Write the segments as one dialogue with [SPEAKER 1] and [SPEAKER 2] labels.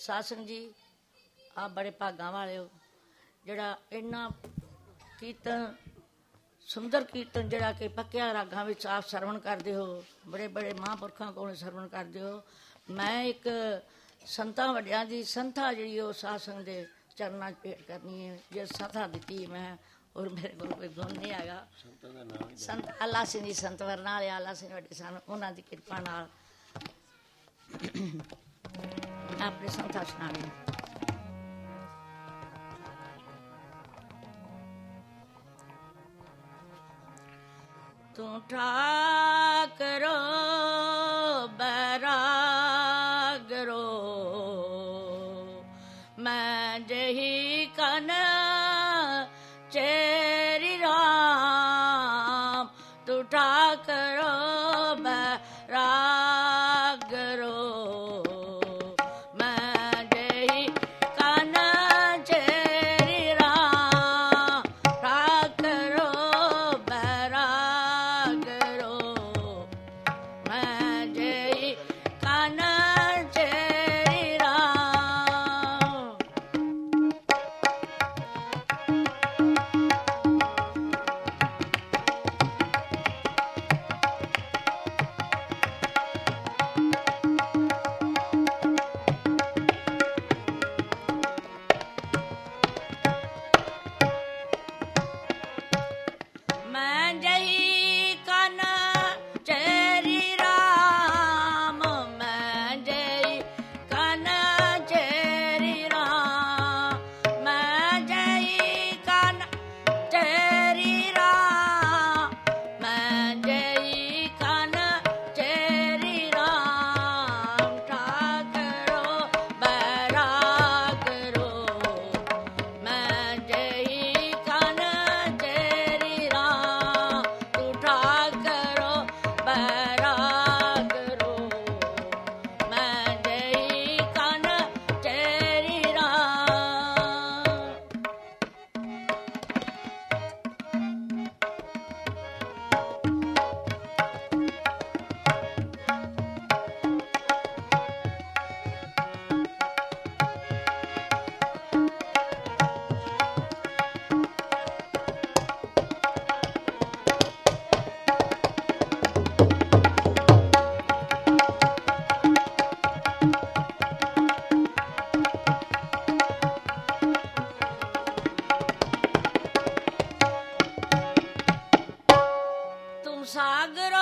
[SPEAKER 1] ਸਾਸਨ ਜੀ ਆ ਬੜੇ ਭਾਗਾਂ ਵਾਲਿਓ ਜਿਹੜਾ ਇੰਨਾ ਕੀਰਤਨ ਸੁੰਦਰ ਕੀਰਤਨ ਜਿਹੜਾ ਕਿ ਪੱਕਿਆ ਰਾਗਾਂ ਵਿੱਚ ਆਪ ਸਰਵਣ ਕਰਦੇ ਹੋ ਬੜੇ ਬੜੇ ਮਹਾਂਪੁਰਖਾਂ ਕੋਲੋਂ ਸਰਵਣ ਕਰਦੇ ਹੋ। ਮੈਂ ਇੱਕ ਸੰਤਾਂ ਵੱਡਿਆਂ ਦੀ ਸੰਥਾ ਜਿਹੜੀ ਉਹ ਸਾਸਨ ਦੇ ਚਰਨਾਂ 'ਚ ਭੇਟ ਕਰਨੀ ਹੈ। ਜੇ ਸੰਥਾ ਦਿੱਤੀ ਮੈਂ ਔਰ ਮੇਰੇ ਕੋਲ ਕੋਈ ਗੁਣ ਨਹੀਂ ਹੈਗਾ। ਸੰਤ ਅੱਲਾ ਸਿੰਘ ਜੀ ਸੰਤ ਵਰਨਾ ਵਾਲੇ ਅੱਲਾ ਸਿੰਘ ਵੱਡੇ ਸਨ ਉਹਨਾਂ ਦੀ ਕਿਰਪਾ ਨਾਲ। apresentazione. તો ઠાકરો ਤੂੰ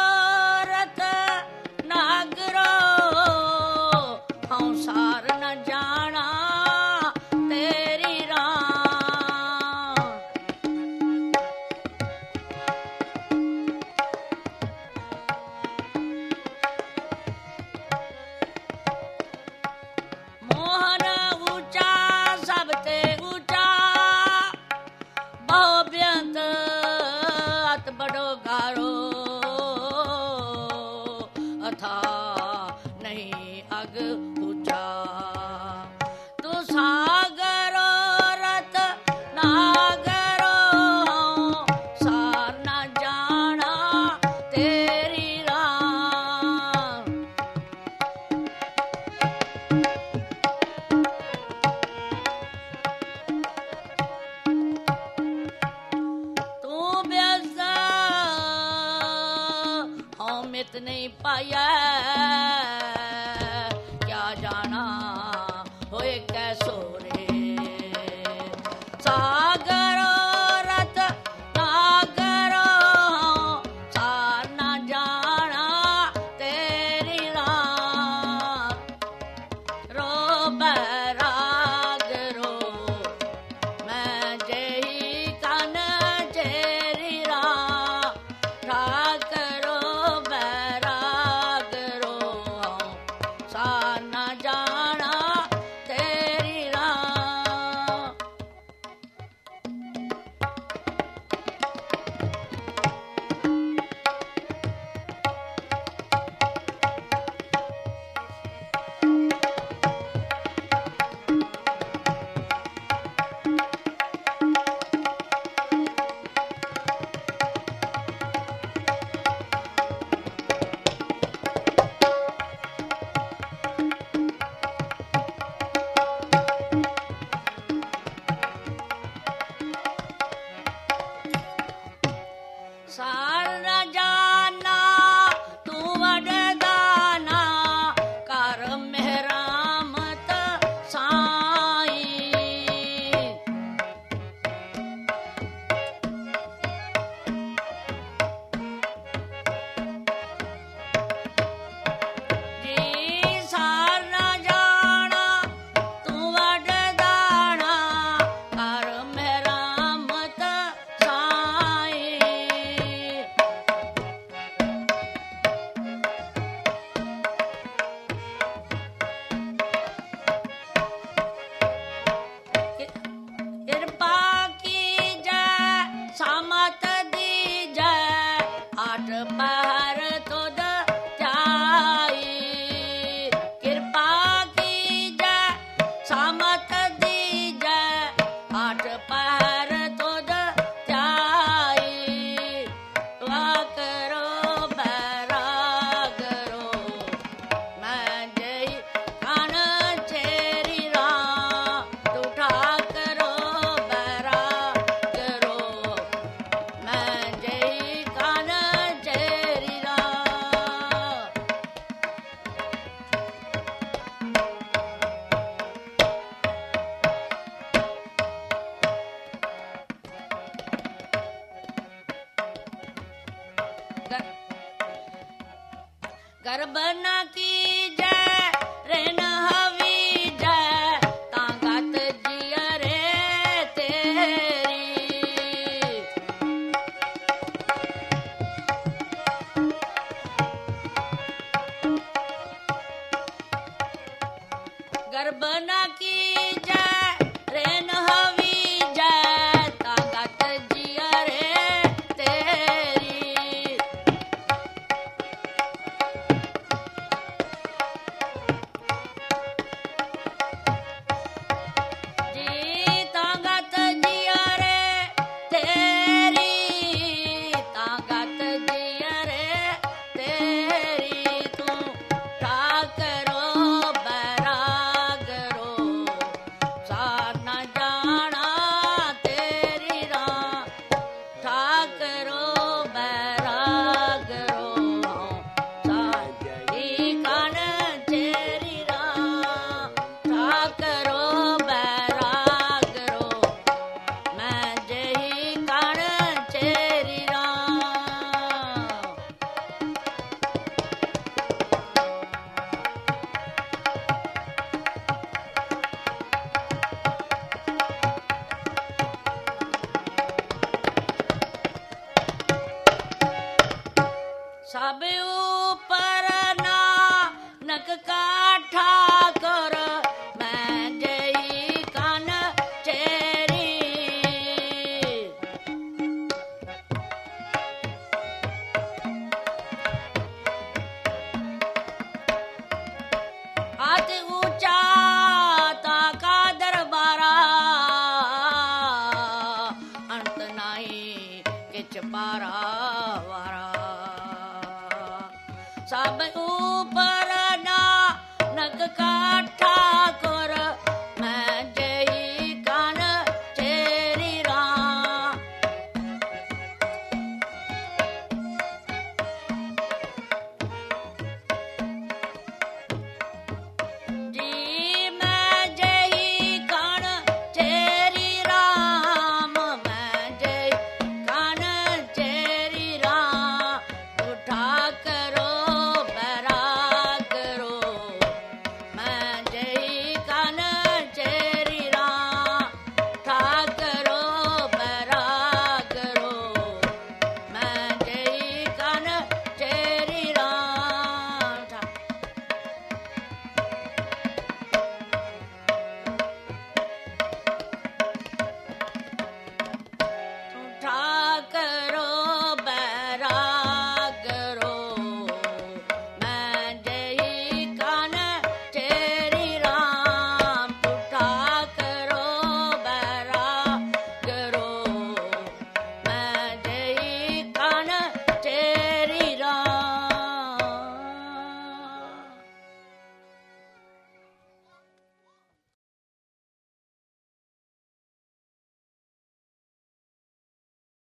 [SPEAKER 1] ਨਹੀਂ ਅਗ ਉੱਚਾ। ਤੂੰ ਸਾਗਰੋ ਰਤ ਨਾਗਰੋ ਸਾਰ ਨਾ ਜਾਣਾ ਤੇਰੀ ਰਾਮ ਤੂੰ ਬਿਆਸਾ ਹਉ ਮਿਤ ਨਹੀਂ ਪਾਇਆ ਗਰਬ ਨਾ ਕੀਜੈ ਰਹਿਣ ਤਾਂ ਗਤ ਜਿਅਰੇ ਤੇਰੀ। ਗਰਬ ਨਾ ਕੀ 哥哥。காக்க